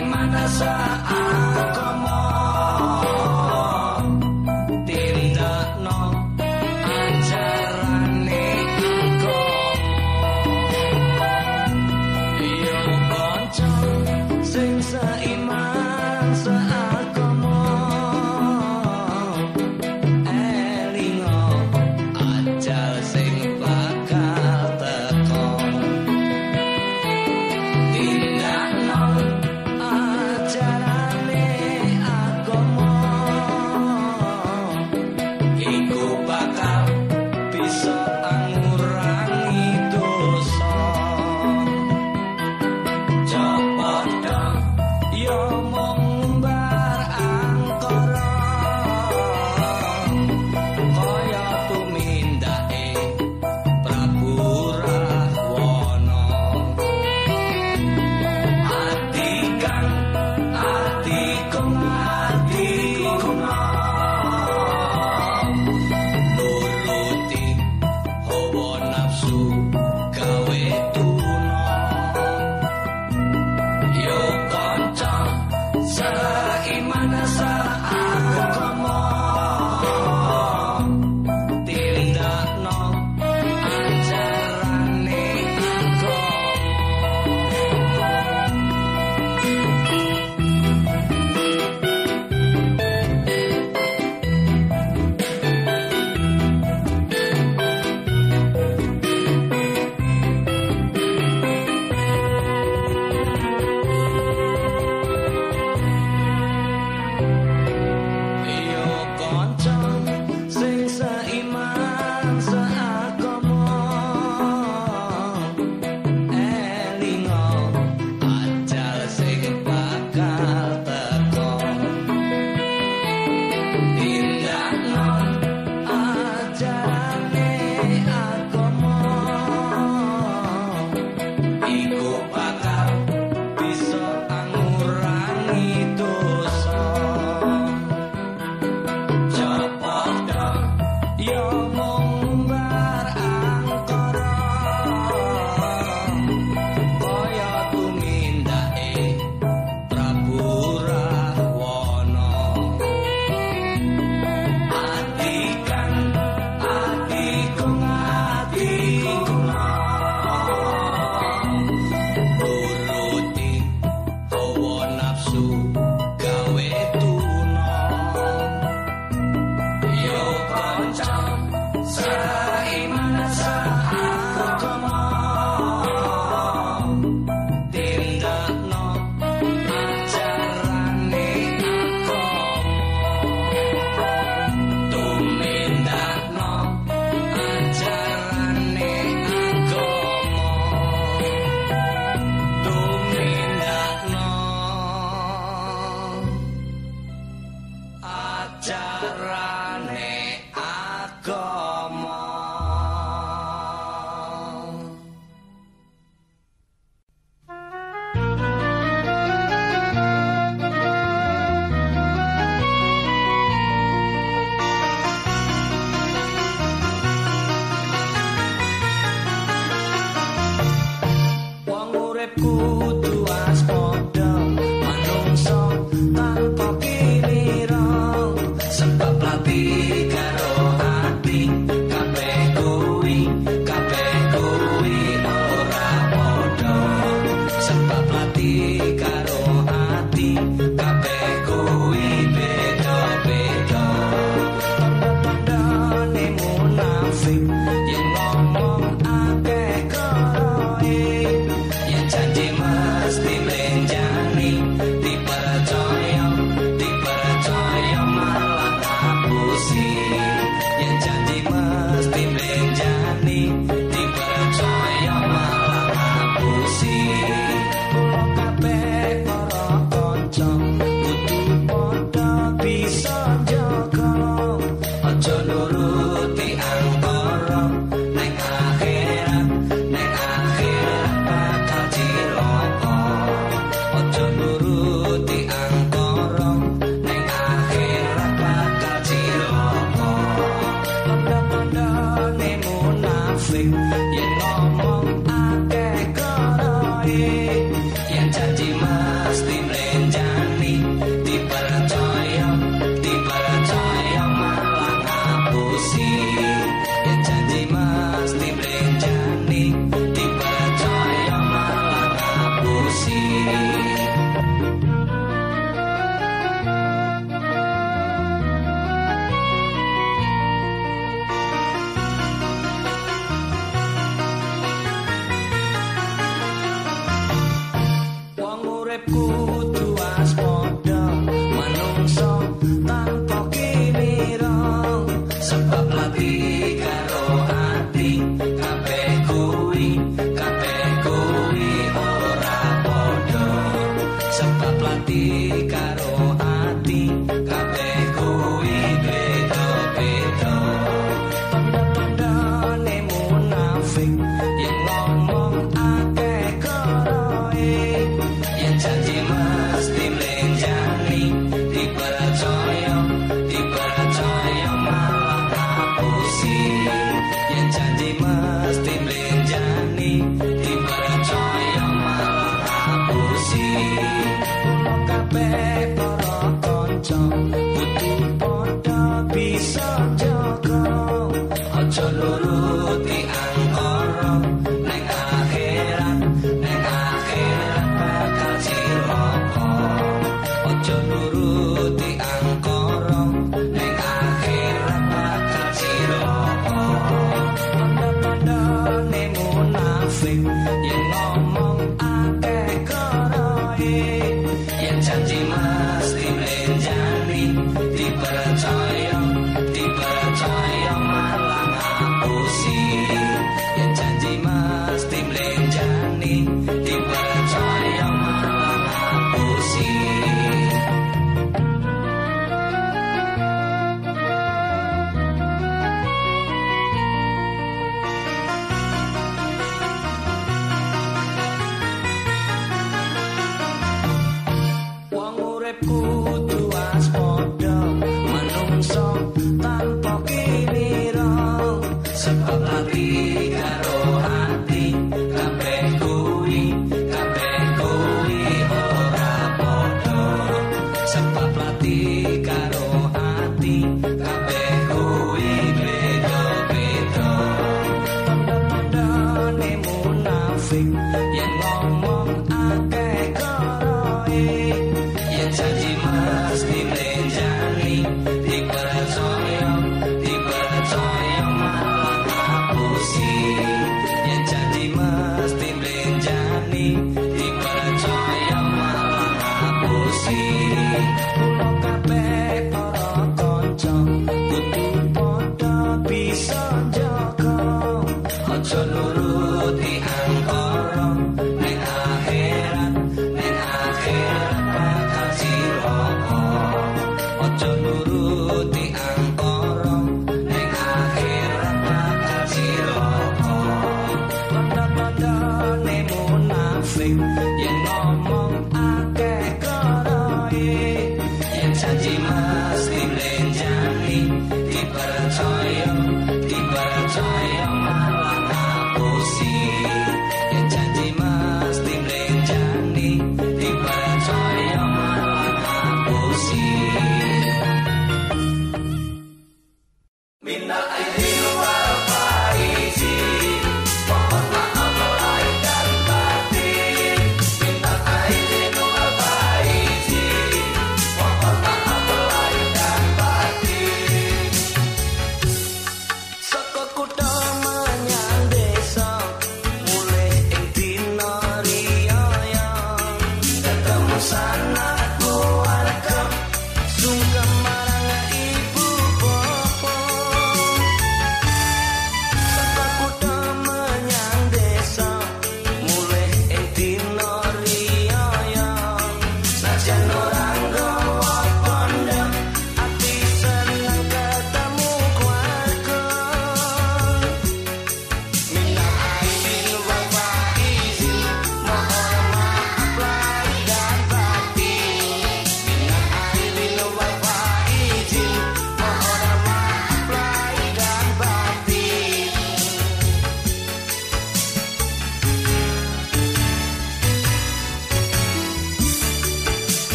iman saat kau